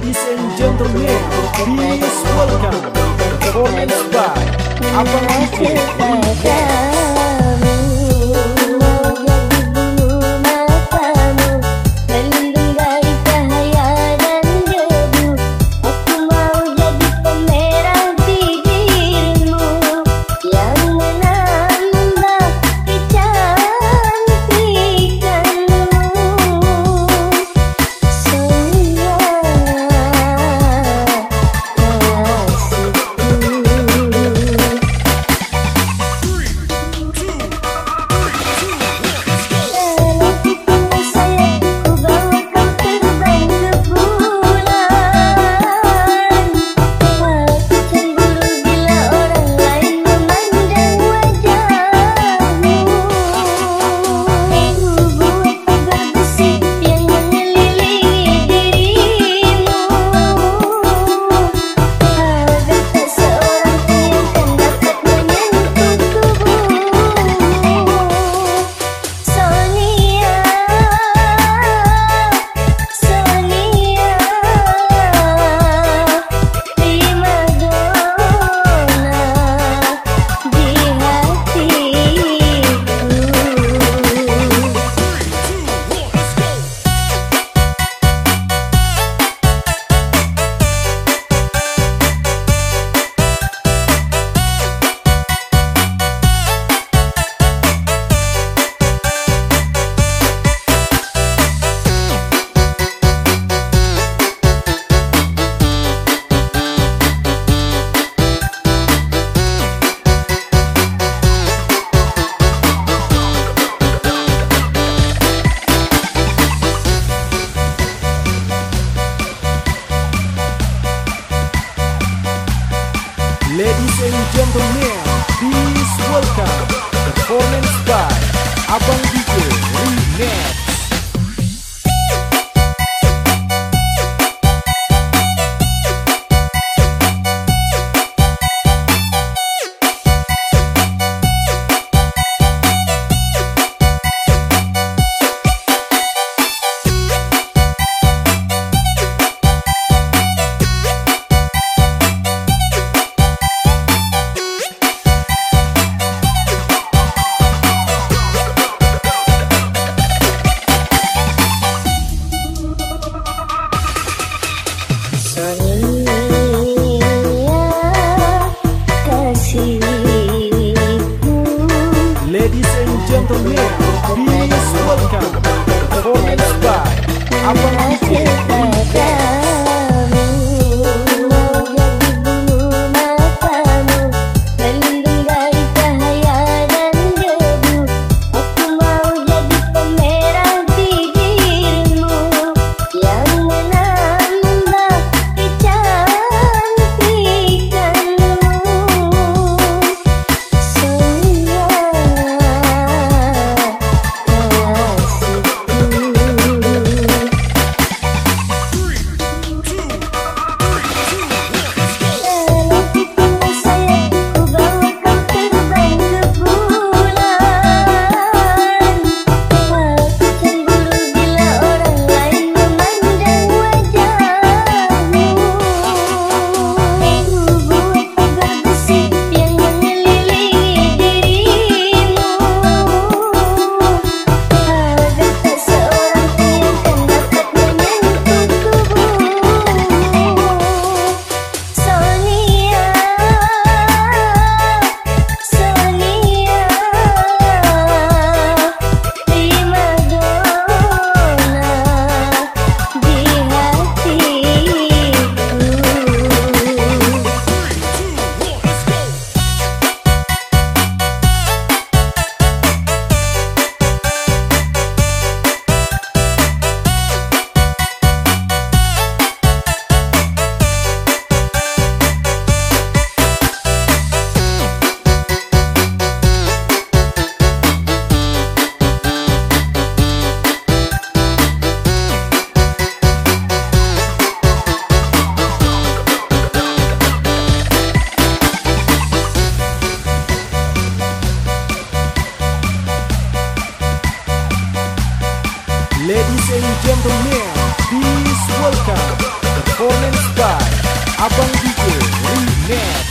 Ladies and gentlemen, please welcome performance by Abang gentlemen, please welcome performance by Abang. Ladies and gentlemen, please welcome performance by Abang DJ Remix.